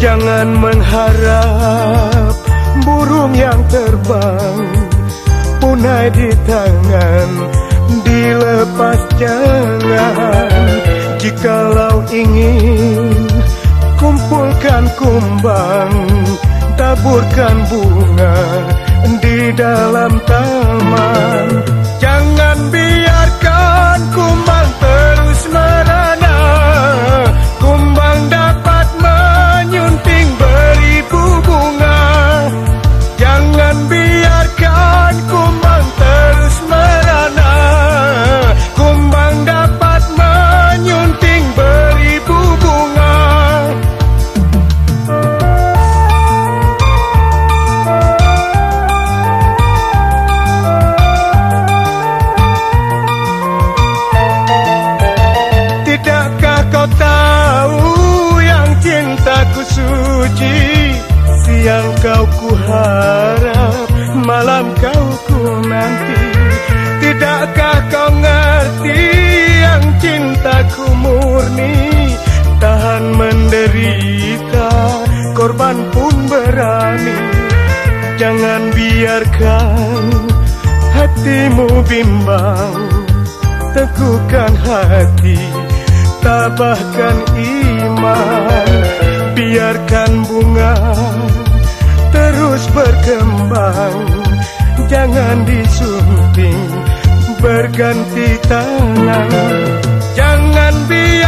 Jangan mengharap burung yang terbang punai di tangan dilepas jangan jikalau ingin kumpulkan kumbang taburkan bunga di dalam taman. Jangan kau ku harap, malam kau ku nanti. Tidakkah kau ngerti yang cintaku murni? Tahan menderita, korban pun berani. Jangan biarkan hatimu bimbang. Teguhkan hati, tabahkan iman tambang Jangan disumping Berganti tangan. Jangan bingung